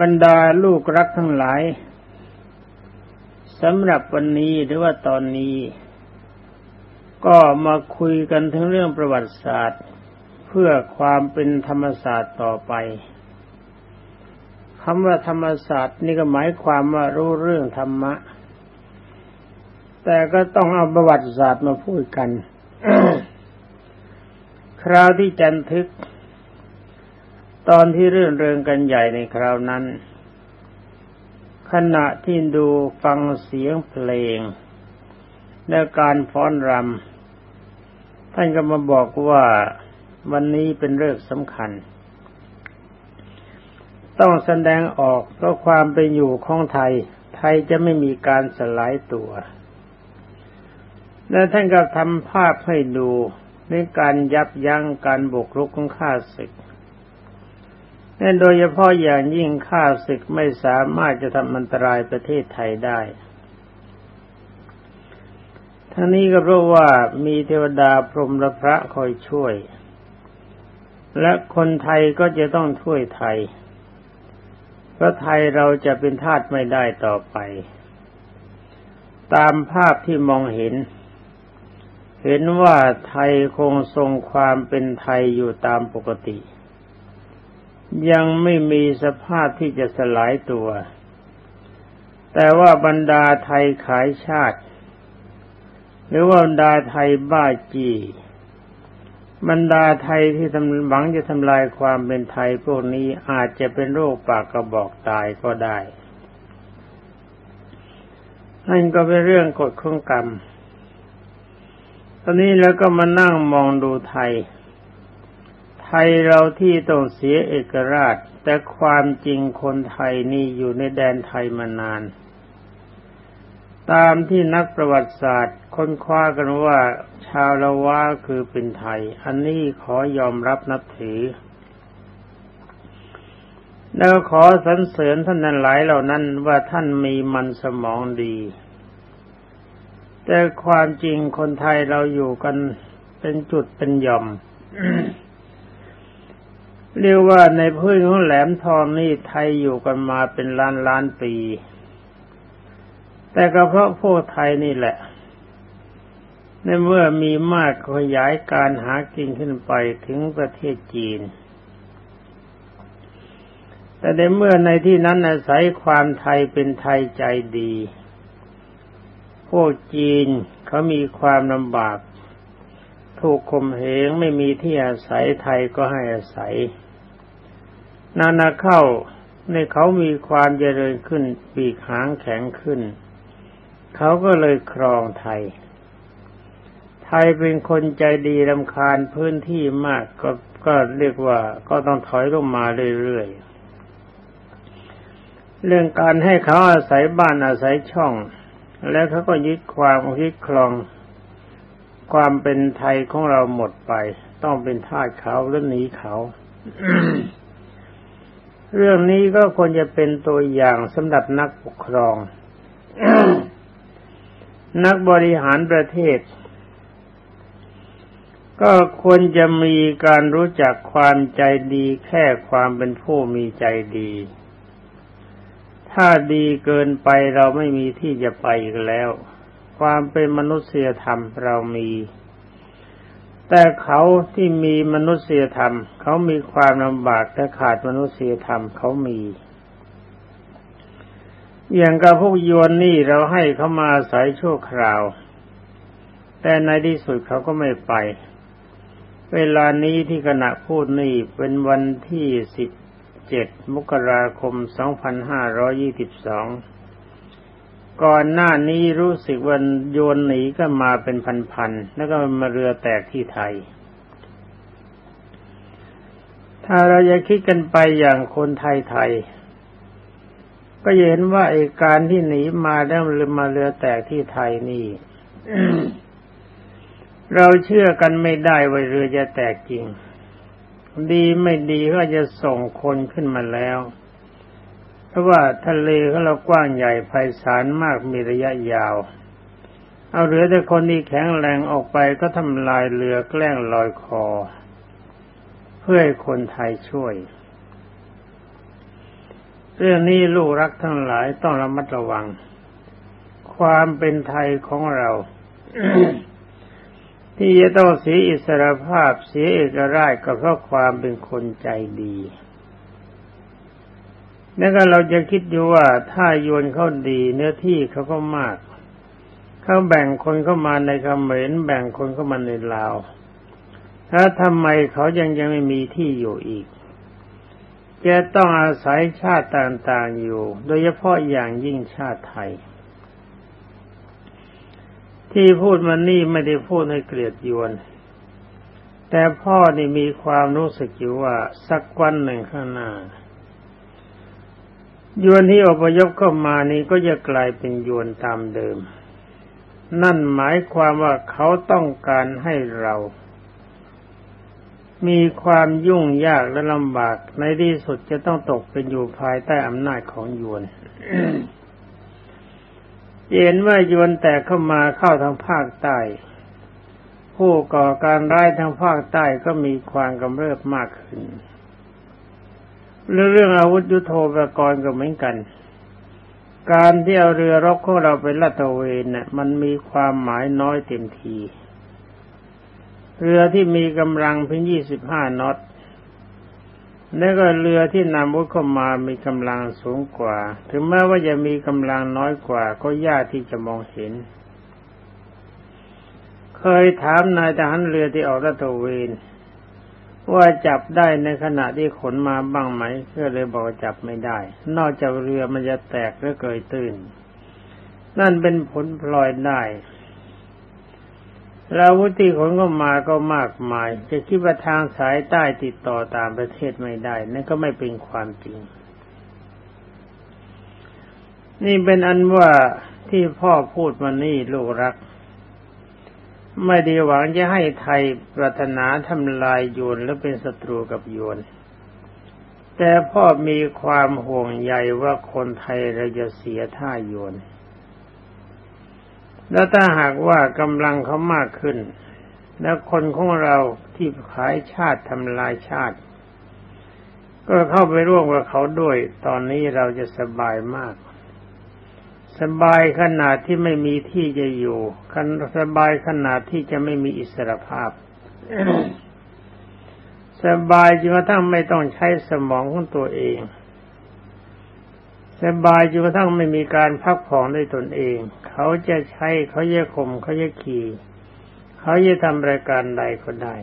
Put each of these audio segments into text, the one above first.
บรรดาลูกรักทั้งหลายสำหรับวันนี้หรือว่าตอนนี้ ก็มาคุยกันถึงเรื่องประวัติศาสตร์ เพื่อความเป็นธรรมศาสตร์ต่อไปคำว่าธรรมศาสตร์นี่ก็หมายความว่ารู้เรื่องธรรมะ แต่ก็ต้องเอาประวัติศาสตร์มาพูดกัน คราวที่จันทึก ตอนที่เรื่องเริงกันใหญ่ในคราวนั้น ขณะที่ดูฟังเสียงเพลง และการฟ้อนรำท่านก็มาบอกว่าวันนี้เป็นเรื่องสำคัญ ต้องแสดงออกเพราะความเป็นอยู่ของไทย ไทยจะไม่มีการสลายตัว และท่านก็ทำภาพให้ดูในการยับยั้งการบุกรุกของข้าศึก นั่นโดยเฉพาะอย่างยิ่งข้าศึกไม่สามารถจะทำอันตรายประเทศไทยได้ ทั้งนี้ก็เพราะว่ามีเทวดาพรหมและพระคอยช่วย และคนไทยก็จะต้องช่วยไทย เพราะไทยเราจะเป็นทาสไม่ได้ต่อไป ตามภาพที่มองเห็น เห็นว่าไทยคงทรงความเป็นไทยอยู่ตามปกติ ยังไม่มีสภาพที่จะสลายตัว แต่ว่าบรรดาไทยขายชาติ หรือว่าบรรดาไทยบ้าจีบรรดาไทยที่ทำหวังจะทำลายความเป็นไทยพวกนี้อาจจะเป็นโรคปากกระบอกตายก็ได้นั่นก็เป็นเรื่องกฎข้องกรรม ตอนนี้แล้วก็มานั่งมองดูไทย ไทยเราที่ต้องเสียเอกราช แต่ความจริงคนไทยนี่อยู่ในแดนไทยมานาน ตามที่นักประวัติศาสตร์ค้นคว้ากันว่า ชาวละวะคือเป็นไทย อันนี้ขอยอมรับนับถือ แล้วขอสรรเสริญท่านนั้นหลายเหล่านั้นว่าท่านมีมันสมองดี แต่ความจริงคนไทยเราอยู่กันเป็นจุดเป็นหย่อม เรียกว่าในพื้นของแหลมทองนี่ไทยอยู่กันมาเป็นล้านล้านปี แต่ก็เพราะพวกไทยนี่แหละ ในเมื่อมีมากขยายการหากินขึ้นไปถึงประเทศจีน แต่ในเมื่อในที่นั้นอาศัยความไทยเป็นไทยใจดี พวกจีนเขามีความลำบากถูกข่มเหงไม่มีที่อาศัยไทยก็ให้อาศัย นานาเข้าในเขามีความเจริญขึ้น ปีกหางแข็งขึ้น เขาก็เลยครองไทย ไทยเป็นคนใจดีรำคาญพื้นที่มากก็ก็เรียกว่าก็ต้องถอยลงมาเรื่อยๆ เรื่องการให้เขาอาศัยบ้านอาศัยช่อง แล้วเขาก็ยึดความยึดครอง ความเป็นไทยของเราหมดไป ต้องเป็นทาสเขาหรือหนีเขา เรื่องนี้ก็ควรจะเป็นตัวอย่างสำหรับนักปกครอง นักบริหารประเทศ ก็ควรจะมีการรู้จักความใจดีแค่ความเป็นผู้มีใจดี ถ้าดีเกินไปเราไม่มีที่จะไปอีกแล้ว ความเป็นมนุษยธรรมเรามี แต่เขาที่มีมนุษยธรรม เขามีความลำบากแต่ขาดมนุษยธรรมเขามี อย่างกับพวกยวนนี่เราให้เขามาอาศัยชั่วคราว แต่ในที่สุดเขาก็ไม่ไป เวลานี้ที่ขณะพูดนี่เป็นวันที่สิบเจ็ดมกราคมสองพันห้าร้อยี่สิบสอง ก่อนหน้านี้รู้สึกวันโยนหนีก็มาเป็นพันๆแล้วก็มาเรือแตกที่ไทย ถ้าเราจะคิดกันไปอย่างคนไทยไทยก็เห็นว่าไอ้การที่หนีมาแล้วมาเรือแตกที่ไทยนี่เราเชื่อกันไม่ได้ว่าเรือจะแตกจริง ดีไม่ดีก็จะส่งคนขึ้นมาแล้ว เพราะว่าทะเลของเรากว้างใหญ่ไพศาลมากมีระยะยาว เอาเรือแต่คนที่แข็งแรงออกไปก็ทำลายเรือแกล้งลอยคอ เพื่อให้คนไทยช่วย เรื่องนี้ลูกรักทั้งหลายต้องระมัดระวัง ความเป็นไทยของเราที่จะต้องเสียอิสรภาพเสียเอกราชก็เพราะความเป็นคนใจดี แล้วก็เราจะคิดอยู่ว่าถ้ายวนเขาดีเนื้อที่เขาก็มาก เขาแบ่งคนเข้ามาในเขมรแบ่งคนเข้ามาในลาวแล้วทำไมเขายังยังไม่มีที่อยู่อีกจะต้องอาศัยชาติต่างๆอยู่ โดยเฉพาะอย่างยิ่งชาติไทย ที่พูดมานี่ไม่ได้พูดให้เกลียดยวน แต่พ่อนี่มีความรู้สึกอยู่ว่าสักวันหนึ่งข้างหน้า ยวนที่อพยพเข้ามานี้ก็จะกลายเป็นยวนตามเดิม นั่นหมายความว่าเขาต้องการให้เรา มีความยุ่งยากและลำบากในที่สุดจะต้องตกเป็นอยู่ภายใต้อำนาจของยวนเห็นว่ายวนแต่เข้ามาเข้าทางภาคใต้ ผู้ก่อการร้ายทางภาคใต้ก็มีความกำเริบมากขึ้น เรื่องเรื่องอาวุธยุโทโธปกรณ์ก็เหมือนกัน การที่เอาเรือรบของเราไปลาดตระเวนเนี่ยมันมีความหมายน้อยเต็มที เรือที่มีกำลังเพียงยี่สิบห้านอตแล้วก็เรือที่นำวุธเข้ามามีกำลังสูงกว่า ถึงแม้ว่าจะมีกำลังน้อยกว่า ก็ยากที่จะมองเห็น เคยถามนายทหารเรือที่ออกลาดตระเวน ว่าจับได้ในขณะที่ขนมาบ้างไหมก็เลยบอกจับไม่ได้ นอกจากเรือมันจะแตกหรือเกยตื้น นั่นเป็นผลพลอยได้เราวุฒิขนก็มาก็มากมาย จะคิดว่าทางสายใต้ติดต่อตามประเทศไม่ได้ นั่นก็ไม่เป็นความจริง นี่เป็นอันว่าที่พ่อพูดมานี่ลูกรัก ไม่ได้หวังจะให้ไทยปรารถนาทำลายโยนและเป็นศัตรูกับโยน แต่พ่อมีความห่วงใยว่าคนไทยเราจะเสียท่าโยน แล้วถ้าหากว่ากำลังเขามากขึ้น แล้วคนของเราที่ขายชาติทำลายชาติ ก็เข้าไปร่วมกับเขาด้วย ตอนนี้เราจะสบายมาก สบายขนาดที่ไม่มีที่จะอยู่คันสบายขนาดที่จะไม่มีอิสรภาพ สบายจนกระทั่งไม่ต้องใช้สมองของตัวเอง สบายจนกระทั่งไม่มีการพักผ่อนด้วยตนเอง เขาจะใช้เขาจะข่มเขาจะขี่เขาจะทำรายการใดก็ได้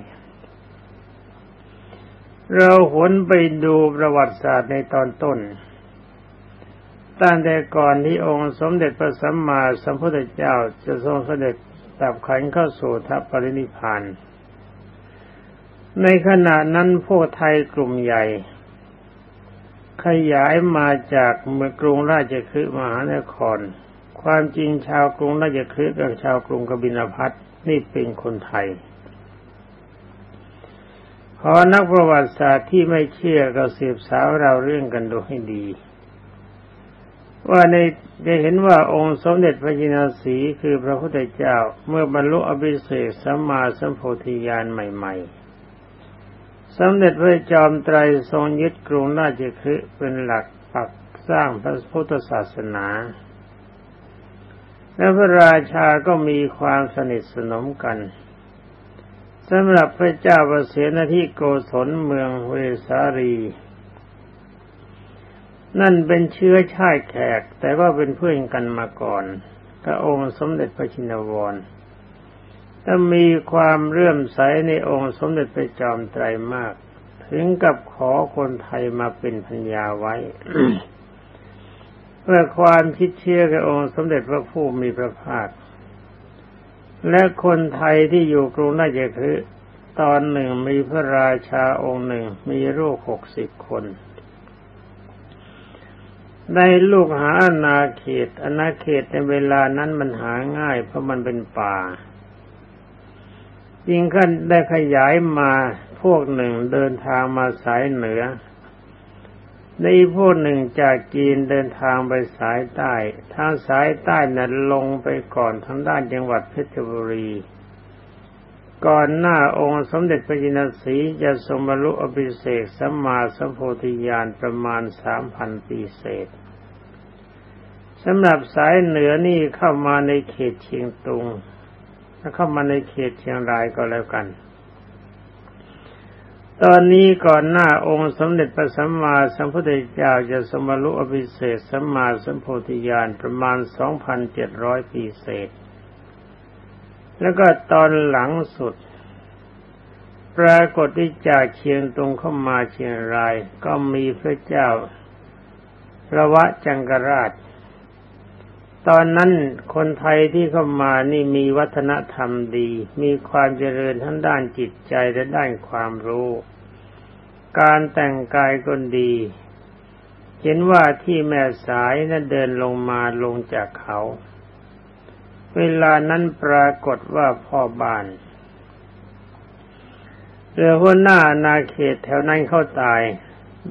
เราหวนไปดูประวัติศาสตร์ในตอนต้น ตั้งแต่ก่อนที่องค์สมเด็จพระสัมมาสัมพุทธเจ้าจะทรงเสด็จดับขันเข้าสู่ทัพปรินิพาน ในขณะนั้นพวกไทยกลุ่มใหญ่ ขยายมาจากเมืองกรุงราชคฤห์มหานคร ความจริงชาวกรุงราชคฤห์กับชาวกรุงกบินพัทนี่เป็นคนไทยขอนักประวัติศาสตร์ที่ไม่เชื่อก็สืบสาวเราเรื่องกันดูให้ดี ว่าในจะเห็นว่าองค์สมเด็จพระจินาสีคือพระพุทธเจ้าเมื่อบรรลุอภิเศษสัมมาสัมโพธิญาณใหม่ ๆ สมเด็จพระจอมไตรทรงยึดกรุงราชคฤห์เป็นหลักปักสร้างพระพุทธศาสนา และพระราชาก็มีความสนิทสนมกันสำหรับพระเจ้าประเสนที่โกศลเมืองเวสารี นั่นเป็นเชื้อชาติแขก แต่ว่าเป็นเพื่อนกันมาก่อนพระองค์สมเด็จพระชินวรถ้ามีความเรื่อมใสในองค์สมเด็จพระจอมไตรมาก ถึงกับขอคนไทยมาเป็นพัญญาไว้ เพื่อความคิดเชื่อกับองค์สมเด็จพระผู้มีพระภาค และคนไทยที่อยู่กรุงราชคฤห์ตอนหนึ่งมีพระราชาองค์หนึ่งมีลูกหกสิบคน ในลูกหาอาณาเขตอาณาเขตในเวลานั้นมันหาง่าย เพราะมันเป็นป่ายิ่งขั้นได้ขยายมาพวกหนึ่งเดินทางมาสายเหนือ ในพวกหนึ่งจากจีนเดินทางไปสายใต้ ทางสายใต้นั้นลงไปก่อนทางด้านจังหวัดเพชรบุรี ก่อนหน้าองค์สมเด็จพระจินสีจะทรงบรรลุอภิเศกสัมมาสัมโพธิญาณประมาณสามพันปีเศษสำหรับสายเหนือนี่เข้ามาในเขตเชียงตุงถ้าเข้ามาในเขตเชียงรายก็แล้วกัน ตอนนี้ก่อนหน้าองค์สมเด็จพระสัมมาสัมพุทธเจ้าจะสมบรรลุอภิเศษสัมมาสัมโพธิญาณประมาณสองพันเจ็ดร้อยปีเศษ แล้วก็ตอนหลังสุด ปรากฏที่จากเชียงตุงเข้ามาเชียงราย ก็มีพระเจ้าระวะจังกราช ตอนนั้นคนไทยที่เข้ามานี่มีวัฒนธรรมดี มีความเจริญทั้งด้านจิตใจและด้านความรู้ การแต่งกายก็ดี เห็นว่าที่แม่สายนั้นเดินลงมาลงจากเขา เวลานั้นปรากฏว่าพ่อบ้านเรือหัวหน้านาเขตแถวนั้นเข้าตาย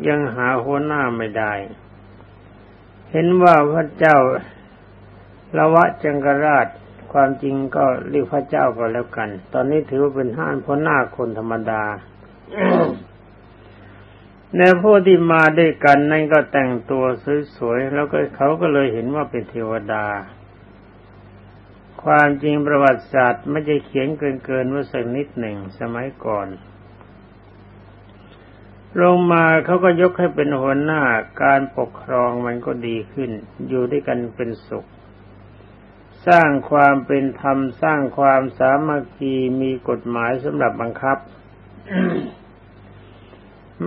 ยังหาหัวหน้าไม่ได้ เห็นว่าพระเจ้าละวะจังกราชความจริงก็เรียกพระเจ้าก็แล้วกัน ตอนนี้ถือว่าเป็นห้านพ้นหน้าคนธรรมดาในผู้ที่มาด้วยกันนั่นก็แต่งตัวสวยๆ แล้วก็เขาก็เลยเห็นว่าเป็นเทวดา ความจริงประวัติศาสตร์ไม่จะเขียนเกินๆว่าสักนิดหนึ่งสมัยก่อนลงมาเขาก็ยกให้เป็นหัวหน้าการปกครองมันก็ดีขึ้น อยู่ด้วยกันเป็นสุข สร้างความเป็นธรรมสร้างความสามัคคีมีกฎหมายสำหรับบังคับ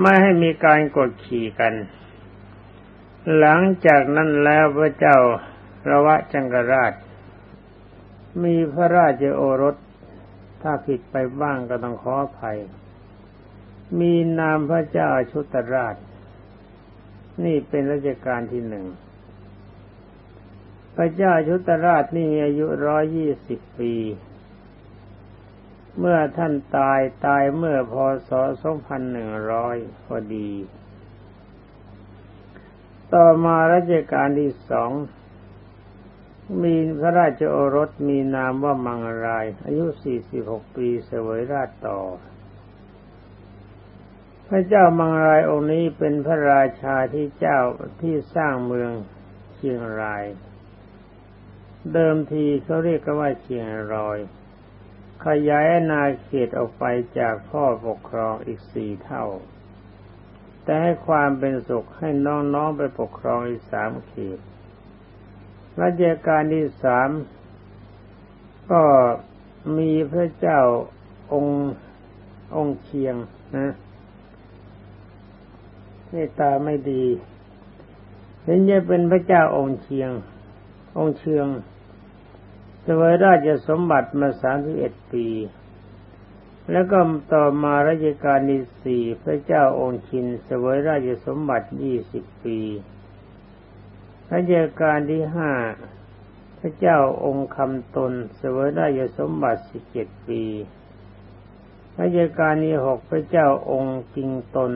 ไม่ให้มีการกดขี่กัน หลังจากนั้นแล้วพระเจ้าระวะจังกราช มีพระราชโอรส ถ้าผิดไปบ้างก็ต้องขออภัย มีนามพระเจ้าชุตราช นี่เป็นราชการที่หนึ่ง พระเจ้าชุตราชนี่มีอายุร้อยยี่สิบปี เมื่อท่านตายตายเมื่อพศสองพันหนึ่งร้อยพอดี ต่อมารัชกาลที่สอง มีพระราชโอรสมีนามว่ามังราย อายุสี่สิบหกปีเสวยราชต่อ พระเจ้ามังรายองค์นี้เป็นพระราชาที่เจ้าที่สร้างเมืองเชียงราย เดิมทีเขาเรียกกันว่าเชียงรอย ขยายนาเขตออกไปจากพ่อปกครองอีกสี่เท่า แต่ให้ความเป็นสุขให้น้องๆไปปกครองอีกสามเขต รัชกาลที่สามก็มีพระเจ้าองค์องค์เชียงนะเมตตาไม่ดีเห็นจะเป็นพระเจ้าองค์เชียง องค์เชียงสวยราชสมบัติมาสามสิบเอ็ดปี แล้วก็ต่อมาราชการที่สี่พระเจ้าองค์ชินสวยราชสมบัติยี่สิบปี ราชการที่ห้าพระเจ้าองค์คำตนเสวยราชสมบัติสิบเจ็ดปีราชการที่หกพระเจ้าองค์จิงตน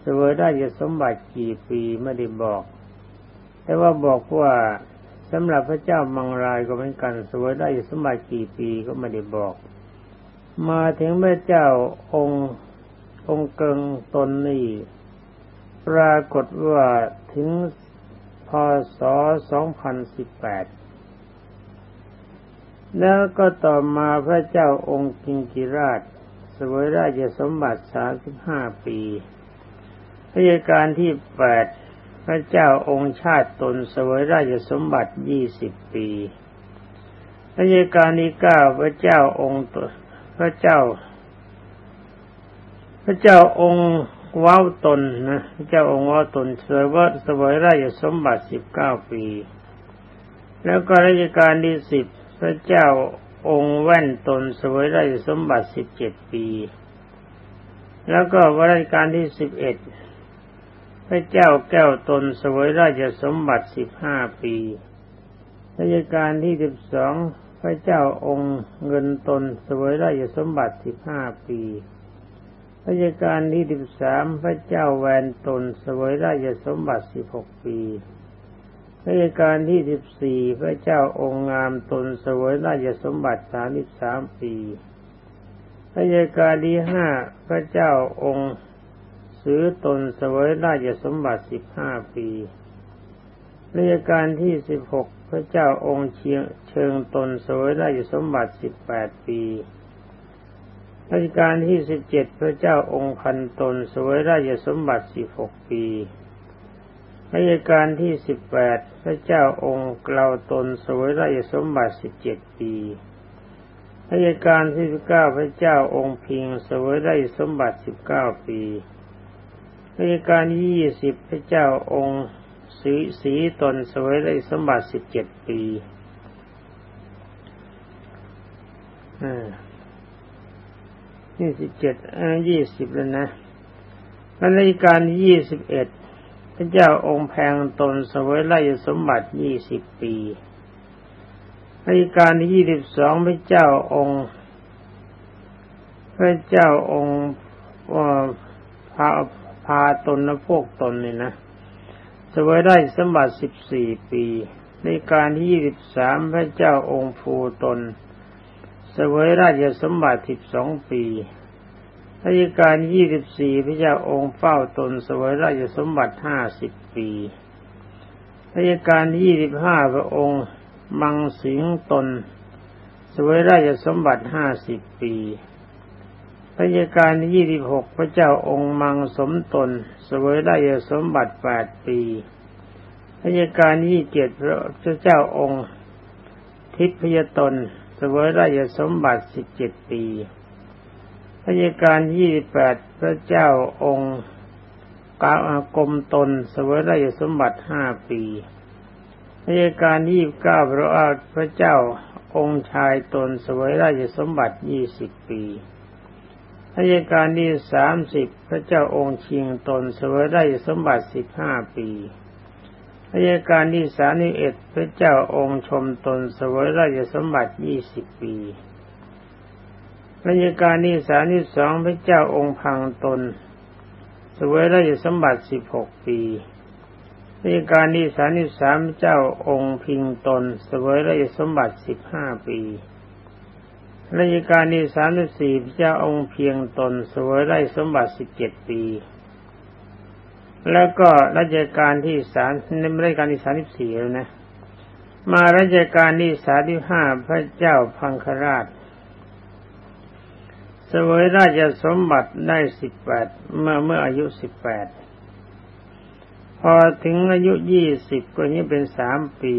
เสวยราชสมบัติกี่ปีไม่ได้บอก แต่ว่าบอกว่าสำหรับพระเจ้ามังรายก็เหมือนกันสวยได้สมบัติกี่ปีก็ไม่ได้บอก มาถึงพระเจ้าองค์องค์เกิงตนนี่ปรากฏว่าถึง พศ 2018 แล้วก็ต่อมาพระเจ้าองค์กิงกิราชสวยราชสมบัติ 35 ปีราชการที่ 8 พระเจ้าองค์ชาติตนสวยราชสมบัติยี่สิบปีรัชกาลที่เก้าพระเจ้าองค์พระเจ้า พระเจ้าองค์ ว้าวตนนะเจ้าองค์ว้าวตนเสวยว่าสวยราชสมบัติสิบเก้าปี แล้วก็รัชกาลที่สิบพระเจ้าองค์แว่นตนสวยราชสมบัติสิบเจ็ดปี แล้วก็วรัชกาลที่สิบเอ็ดพระเจ้าแก้วตนสวยราชสมบัติสิบห้าปีรัชกาลที่สิบสองพระเจ้าองค์เงินตนสวยราชสมบัติสิบห้าปี รัชกาลที่สิบสามพระเจ้าแวนตนสวยราชสมบัติสิบหกปีรัชกาลที่สิบสี่พระเจ้าองค์งามตนสวยราชสมบัติสามสิบสามปีรัชกาลที่ห้าพระเจ้าองค์ซื้อตนสวยราชสมบัติสิบห้าปีรัชกาลที่สิบหกพระเจ้าองค์เชียงเชิงตนสวยราชสมบัติสิบแปดปี รัชกาลที่สิบเจ็ดพระเจ้าองค์พันตนเสวยราชสมบัติสิบหกปีรัชกาลที่สิบแปดพระเจ้าองค์เกลาตนเสวยราชสมบัติสิบเจ็ดปีรัชกาลที่สิบเก้าพระเจ้าองค์พิงเสวยราชสมบัติสิบเก้าปีรัชกาลยี่สิบพระเจ้าองค์สีสีตนเสวยราชสมบัติสิบเจ็ดปี นี่สิบเจ็ดยี่สิบแล้วนะรัชกาลที่ยี่สิบเอ็ดพระเจ้าองค์แพงตนเสวยราชสมบัติยี่สิบปีรัชกาลที่ยี่สิบสองพระเจ้าองค์ พระเจ้าองค์พาพาตนและพวกตนเนี่ยนะเสวยได้สมบัติสิบสี่ปี ในการที่ยี่สิบสามพระเจ้าองค์ภูตน สวยราชสมบัติสิบสองปีรัชกาลยี่สิบสี่พระเจ้าองค์เฝ้าตนสวยราชสมบัติห้าสิบปีรัชกาลยี่สิบห้าพระองค์มังสิงตน สวยราชสมบัติห้าสิบปีรัชกาลยี่สิบหกพระเจ้าองค์มังสมตน สวยราชสมบัติแปดปีรัชกาลยี่เจ็ดพระเจ้าองค์ทิพยตน สวยราชสมบัติสิบเจ็ดปีรัชกาลยี่สิบแปดพระเจ้าองค์กากรมตนเสวยราชสมบัติห้าปีรัชกาลยี่สิบเก้าพระอาพระเจ้าองค์ชายตนเสวยราชสมบัติยี่สิบปีรัชกาลที่สามสิบพระเจ้าองค์ชิงตนเสวยราชสมบัติสิบห้าปี รัชกาลที่สามสิบเอ็ดพระเจ้าองค์ชมตนเสวยราชสมบัติยี่สิบปีรัชกาลที่สามที่สองพระเจ้าองค์พังตนสวยราชสมบัติสิบหกปีรัชกาลที่สามที่สามเจ้าองค์พิงตนสวยราชสมบัติสิบห้าปีรัชกาลที่สามที่สี่พระเจ้าองค์เพียงตนสวยราชสมบัติสิบเจ็ดปี แล้วก็รัชกาลที่สามในรัชกาลที่สามที่สี่แล้วนะ มารัชกาลที่สามที่ห้าพระเจ้าพังคราชสวยราชสมบัติได้สิบแปดเมื่อเมื่ออายุสิบแปดพอถึงอายุยี่สิบก็นี้เป็นสามปี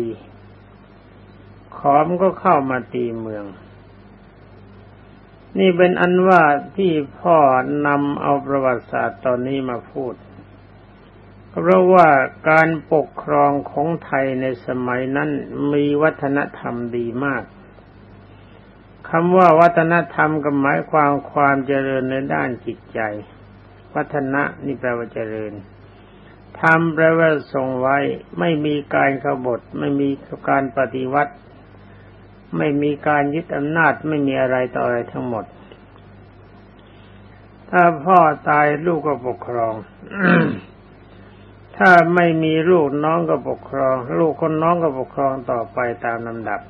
ขอมก็เข้ามาตีเมือง นี่เป็นอันว่าที่พ่อนำเอาประวัติศาสตร์ตอนนี้มาพูด เพราะว่าการปกครองของไทยในสมัยนั้นมีวัฒนธรรมดีมากคำว่าวัฒนธรรมก็หมายความความเจริญในด้านจิตใจ วัฒนะนี่แปลว่าเจริญธรรมแปลว่าทรงไว้ ไม่มีการขบฏไม่มีการปฏิวัติ ไม่มีการยึดอำนาจไม่มีอะไรต่ออะไรทั้งหมด ถ้าพ่อตายลูกก็ปกครอง ถ้าไม่มีลูกน้องก็ปกครอง ลูกคนน้องก็ปกครองต่อไปตามลำดับ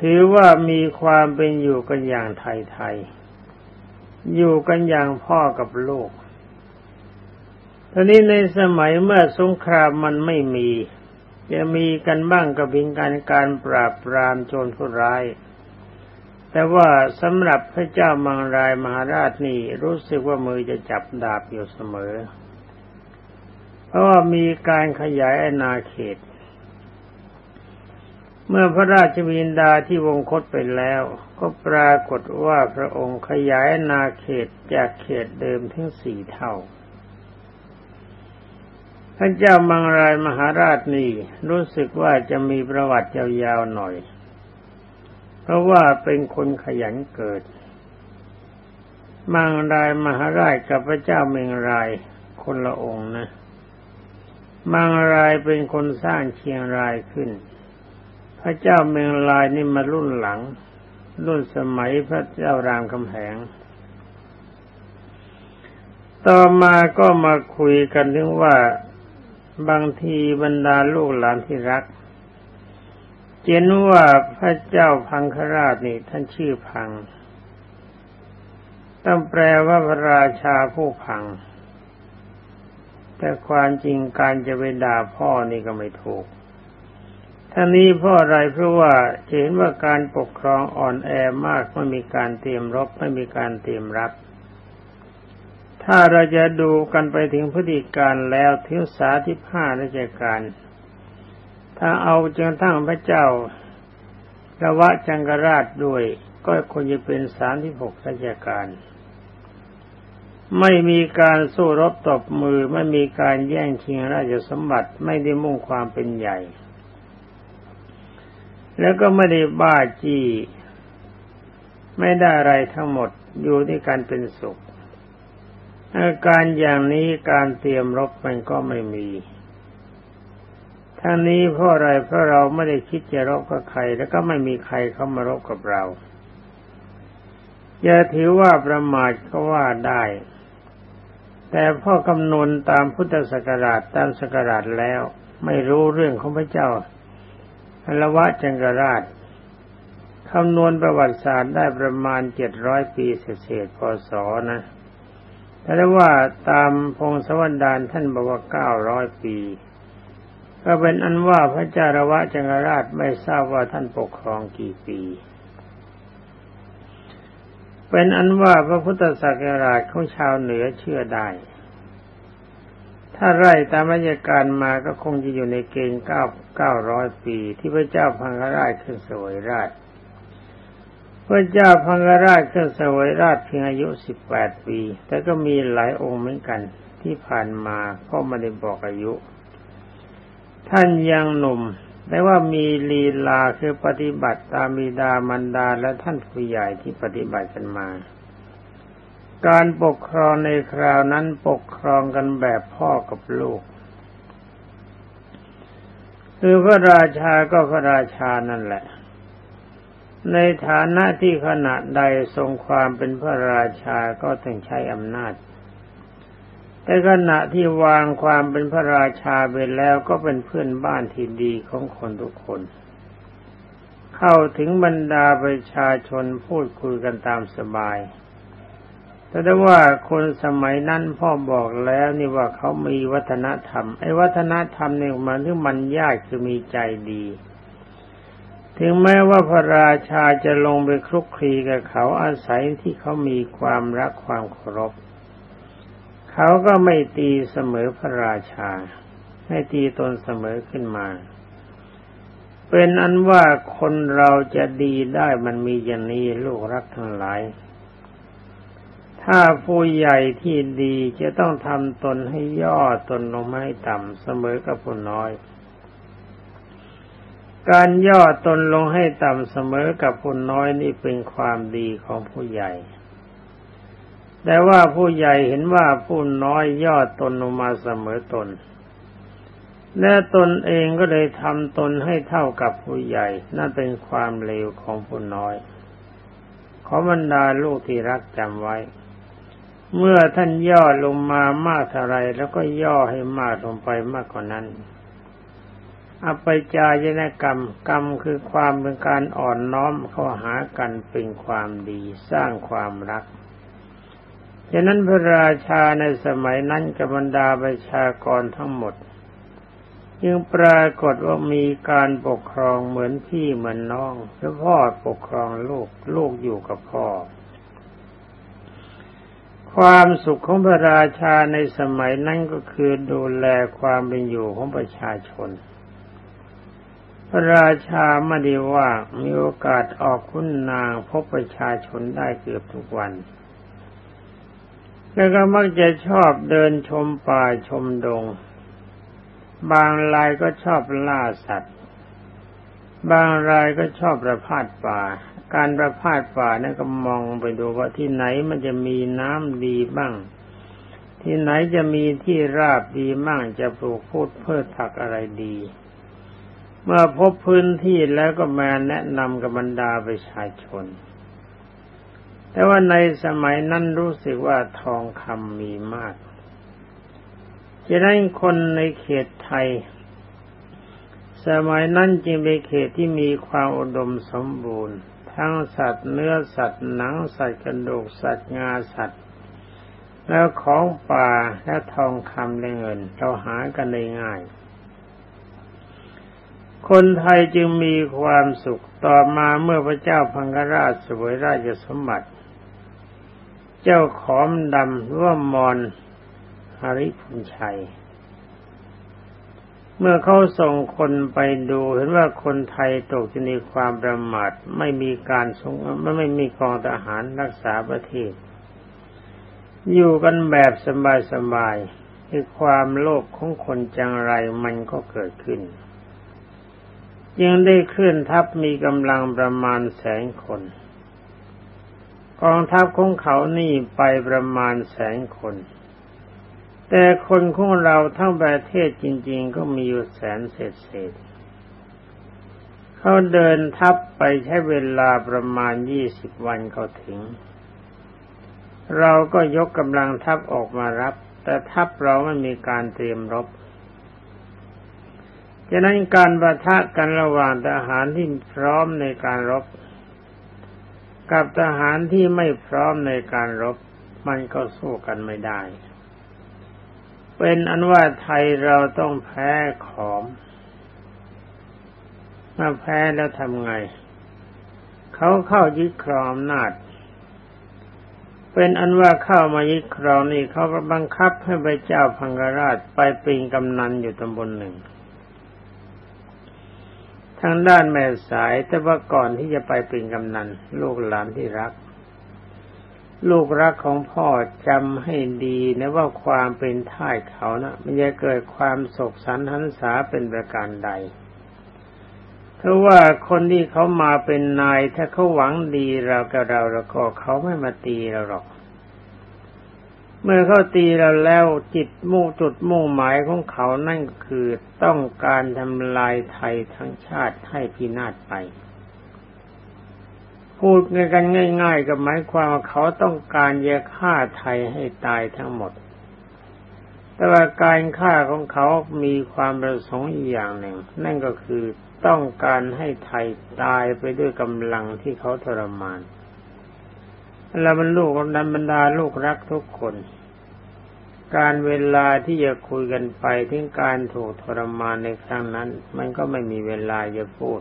ถือว่ามีความเป็นอยู่กันอย่างไทยๆอยู่กันอย่างพ่อกับลูกทีนี้ในสมัยเมื่อสงครามมันไม่มีจะมีกันบ้างกับเพียงการการปราบปรามโจรผู้ร้าย แต่ว่าสำหรับพระเจ้ามังรายมหาราชนี่รู้สึกว่ามือจะจับดาบอยู่เสมอ ราะว่ามีการขยายอาณาเขต เมื่อพระราชวินดาที่วงคตไปแล้ว ก็ปรากฏว่าพระองค์ขยายนาเขตจากเขตเดิมถึงสี่เท่าพระเจ้ามังรายมหาราชนี่รู้สึกว่าจะมีประวัติยาวๆหน่อย เพราะว่าเป็นคนขยันเกิด มังรายมหาราชกับพระเจ้าเมงรายคนละองค์นะ มังรายเป็นคนสร้างเชียงรายขึ้น พระเจ้าเมืองลายนี่มารุ่นหลัง รุ่นสมัยพระเจ้ารามคำแหง ต่อมาก็มาคุยกันถึงว่าบางทีบรรดาลูกหลานที่รักเจนว่าพระเจ้าพังคราชนี่ท่านชื่อพัง ต้องแปลว่าพระราชาผู้พัง แต่ความจริงการจะไปด่าพ่อนี่ก็ไม่ถูกท่านี้เพราะอะไรเพราะว่าเห็นว่าการปกครองอ่อนแอมากไม่มีการเตรียมรบไม่มีการเตรียมรับ ถ้าเราจะดูกันไปถึงพฤติการแล้วเทิวสาที่ห้าราชการ ถ้าเอาจนทั้งพระเจ้าระวะจังกราชด้วย ก็ควรจะเป็นสามที่หกราชการ ไม่มีการสู้รบตบมือ ไม่มีการแย่งชิงราชสมบัติไม่ได้มุ่งความเป็นใหญ่ แล้วก็ไม่ได้บ้าจี้ ไม่ได้อะไรทั้งหมดอยู่ที่การเป็นสุข อาการอย่างนี้การเตรียมรบมันก็ไม่มีทั้งนี้เพราะอะไรเพราะเราไม่ได้คิดจะรบกับใคร แล้วก็ไม่มีใครเข้ามารบกับเราอย่าถือว่าประมาทก็ว่าได้ แต่พ่อกำนวนตามพุทธศักราชตามศักราชแล้ว ไม่รู้เรื่องของพระเจ้าอลวะจังกราชคำนวณประวัติศาสตร์ได้ประมาณเจ็ดร้อยปีเศษพศนะแต่ว่าตามพงศวรรดานท่านบอกว่าเก้าร้อยปี ก็เป็นอันว่าพระเจ้าระวะจังกราชไม่ทราบว่าท่านปกครองกี่ปี เป็นอันว่าพระพุทธศักราชของชาวเหนือเชื่อได้ ถ้าไร่ตามราการมาก็คงจะอยู่ในเกณฑ์เก้าเก้าร้อยปี ที่พระเจ้าพังกราชขึ้นสวยราช พระเจ้าพังกราชขึ้นสวยราชเพียงอายุสิบแปดปี แต่ก็มีหลายองค์เหมือนกันที่ผ่านมาก็ไม่ได้บอกอายุ ท่านยังหนุ่ม แต่ว่ามีลีลาคือปฏิบัติตามบิดามันดาและท่านผู้ใหญ่ที่ปฏิบัติกันมา การปกครองในคราวนั้นปกครองกันแบบพ่อกับลูก คือพระราชาก็พระราชานั่นแหละ ในฐานะที่ขณะใดทรงความเป็นพระราชาก็ต้องใช้อำนาจ แต่ขณะที่วางความเป็นพระราชาไปแล้วก็เป็นเพื่อนบ้านที่ดีของคนทุกคน เข้าถึงบรรดาประชาชนพูดคุยกันตามสบาย แต่ว่าคนสมัยนั้นพ่อบอกแล้วนี่ว่าเขามีวัฒนธรรม ไอ้วัฒนธรรมเนี่ยมันที่มันยากคือมีใจดี ถึงแม้ว่าพระราชาจะลงไปคลุกคลีกับเขาอาศัยที่เขามีความรักความเคารพ เขาก็ไม่ตีเสมอพระราชา ให้ตีตนเสมอขึ้นมา เป็นอันว่าคนเราจะดีได้มันมีอย่างนี้ลูกรักทั้งหลาย ถ้าผู้ใหญ่ที่ดีจะต้องทำตนให้ย่อตนลงไม่ต่ำเสมอกับผู้น้อย การย่อตนลงให้ต่ำเสมอกับผู้น้อยนี่เป็นความดีของผู้ใหญ่ แต่ว่าผู้ใหญ่เห็นว่าผู้น้อยย่อตนลงมาเสมอตน และตนเองก็เลยทำตนให้เท่ากับผู้ใหญ่ นั่นเป็นความเลวของผู้น้อย ขอบรรดาลูกที่รักจำไว้ เมื่อท่านย่อลงมามากเท่าไรแล้วก็ย่อให้มากลงไปมากกว่านั้นอภิจายนกรรม กรรมคือความเป็นการอ่อนน้อมเข้าหากันเป็นความดีสร้างความรัก ฉะนั้นพระราชาในสมัยนั้นกับบรรดาประชากรทั้งหมดจึงปรากฏว่ามีการปกครองเหมือนพี่เหมือนน้องแลวพ่อปกครองลูกลูกอยู่กับพ่อ ความสุขของพระราชาในสมัยนั้นก็คือดูแลความเป็นอยู่ของประชาชน พระราชาไม่ได้ว่ามีโอกาสออกคุณนางพบประชาชนได้เกือบทุกวัน แล้วก็มักจะชอบเดินชมป่าชมดง บางรายก็ชอบล่าสัตว์ บางรายก็ชอบประพาสป่า การประพาสป่านั่นก็มองไปดูว่าที่ไหนมันจะมีน้ำดีบ้าง ที่ไหนจะมีที่ราบดีบ้างจะปลูกพูดเพื่อผักอะไรดี เมื่อพบพื้นที่แล้วก็มาแนะนำกับบรรดาประชาชน แต่ว่าในสมัยนั้นรู้สึกว่าทองคำมีมาก จะได้คนในเขตไทย สมัยนั้นจึงเป็นเขตที่มีความอุดมสมบูรณ์ ทั้งสัตว์เนื้อสัตว์หนังสัตว์กระดูกสัตว์งาสัตว์ แล้วของป่าและทองคำและเงิน เราหากันได้ง่ายคนไทยจึงมีความสุขต่อมาเมื่อพระเจ้าพังกราชสวยราชสมบัติ เจ้าขอมดำร่วมมอนหริพุนชัย เมื่อเขาส่งคนไปดูเห็นว่าคนไทยตกอยู่ในความประมาทไม่มีการสงไม่ไม่มีกองทหารรักษาประเทศ อยู่กันแบบสบายๆที่ความโลภของคนจังไรมันก็เกิดขึ้นยังได้เคลื่อนทัพมีกำลังประมาณแสนคน กองทัพของเขานี่ไปประมาณแสนคน แต่คนของเราทั้งประเทศจริง ๆ ก็มีอยู่แสนเศษเศษเขาเดินทับไปใช้เวลาประมาณยี่สิบวันเขาถึง เราก็ยกกำลังทัพออกมารับ แต่ทัพเราไม่มีการเตรียมรบฉะนั้นการประทะกันระหว่างทหารที่พร้อมในการรบ กับทหารที่ไม่พร้อมในการรบ มันก็สู้กันไม่ได้ เป็นอันว่าไทยเราต้องแพ้ขอมมาแพ้แล้วทำไง เขาเข้ายึดครองอำนาจ เป็นอันว่าเข้ามายึดครองนี่เขาก็บังคับให้ไปเจ้าพังกราชไปปีนกำนันอยู่ตำบลหนึ่ง ทางด้านแม่สายแต่ว่าก่อนที่จะไปเปีนกำนันลูกหลานที่รัก ลูกรักของพ่อจำให้ดีนะว่าความเป็นท่ายเขานะมันจะเกิดความโศกสันหันษาเป็นประการใดเพราะว่าคนที่เขามาเป็นนายถ้าเขาหวังดีเรากับเราแล้วก็เขาไม่มาตีเราหรอก เมื่อเขาตีเราแล้วจิตมุ่งจุดมุ่งหมายของเขานั่นคือต้องการทำลายไทยทั้งชาติให้พินาศไป พูดกันง่าย ๆกับหมายความว่าเขาต้องการจะฆ่าไทยให้ตายทั้งหมด แต่ว่าการฆ่าของเขามีความประสงค์อีกอย่างหนึ่ง นั่นก็คือต้องการให้ไทยตายไปด้วยกำลังที่เขาทรมาน แล้วมันลูกนันบรรดาลูกรักทุกคน การเวลาที่จะคุยกันไปถึงการถูกทรมานในครั้งนั้น มันก็ไม่มีเวลาจะพูด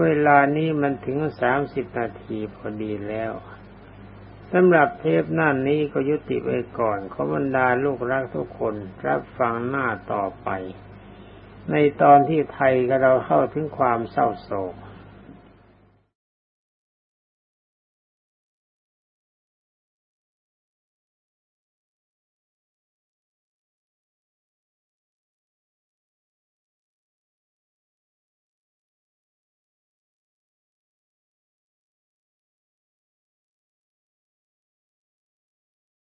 เวลานี้มันถึงสามสิบนาทีพอดีแล้วสำหรับเทปหน้านี้ก็ยุติไว้ก่อนขอบรรดาลูกรักทุกคนรับฟังหน้าต่อไป ในตอนที่ไทยกับเราเข้าถึงความเศร้าโศก